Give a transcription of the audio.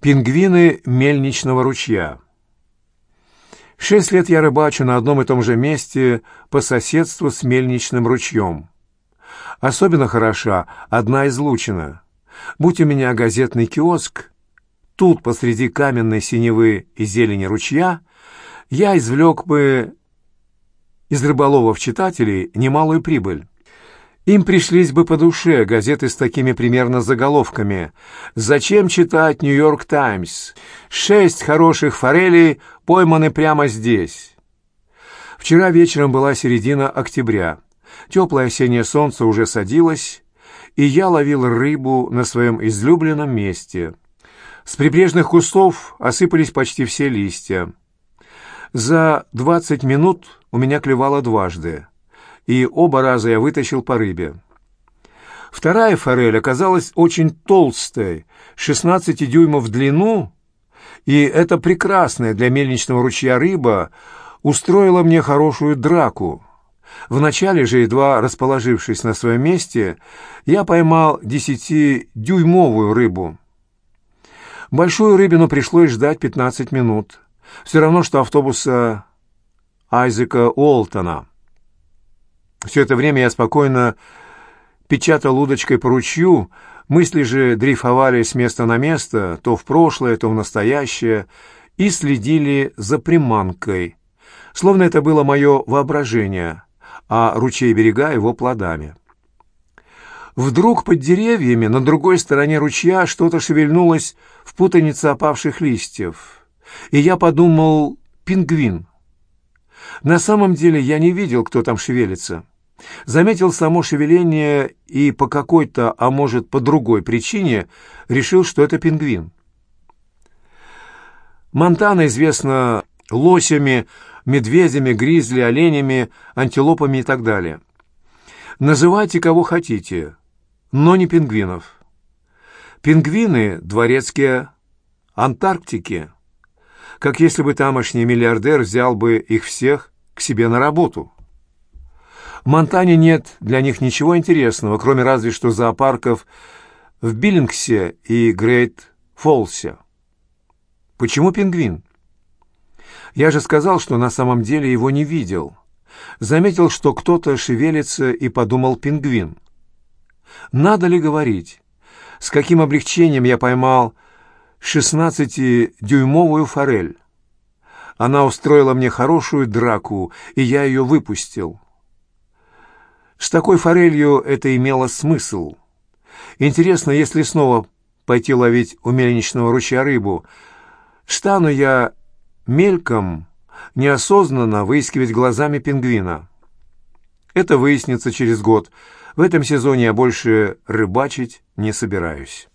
Пингвины мельничного ручья. Шесть лет я рыбачу на одном и том же месте по соседству с мельничным ручьем. Особенно хороша одна излучина. Будь у меня газетный киоск, тут, посреди каменной синевы и зелени ручья, я извлек бы из рыболовов-читателей немалую прибыль. Им пришлись бы по душе газеты с такими примерно заголовками. «Зачем читать «Нью-Йорк Таймс»? Шесть хороших форелей пойманы прямо здесь». Вчера вечером была середина октября. Теплое осеннее солнце уже садилось, и я ловил рыбу на своем излюбленном месте. С прибрежных кустов осыпались почти все листья. За двадцать минут у меня клевало дважды и оба раза я вытащил по рыбе. Вторая форель оказалась очень толстой, 16 дюймов в длину, и эта прекрасная для мельничного ручья рыба устроила мне хорошую драку. Вначале же, едва расположившись на своем месте, я поймал десятидюймовую рыбу. Большую рыбину пришлось ждать 15 минут. Все равно, что автобуса Айзека Уолтона. Все это время я спокойно печатал удочкой по ручью, мысли же дрейфовали с места на место, то в прошлое, то в настоящее, и следили за приманкой, словно это было мое воображение, а ручей берега его плодами. Вдруг под деревьями на другой стороне ручья что-то шевельнулось в путанице опавших листьев, и я подумал «пингвин». На самом деле я не видел, кто там шевелится. Заметил само шевеление и по какой-то, а может, по другой причине решил, что это пингвин. Монтана известна лосями, медведями, гризли, оленями, антилопами и так далее. Называйте кого хотите, но не пингвинов. Пингвины – дворецкие Антарктики, как если бы тамошний миллиардер взял бы их всех к себе на работу. Монтане нет для них ничего интересного, кроме разве что зоопарков в Биллингсе и Грейт-Фолсе. Почему пингвин? Я же сказал, что на самом деле его не видел. Заметил, что кто-то шевелится и подумал пингвин. Надо ли говорить, с каким облегчением я поймал шестнадцатидюймовую форель? Она устроила мне хорошую драку, и я ее выпустил. С такой форелью это имело смысл. Интересно, если снова пойти ловить у мельничного ручья рыбу, стану я мельком, неосознанно выискивать глазами пингвина. Это выяснится через год. В этом сезоне я больше рыбачить не собираюсь.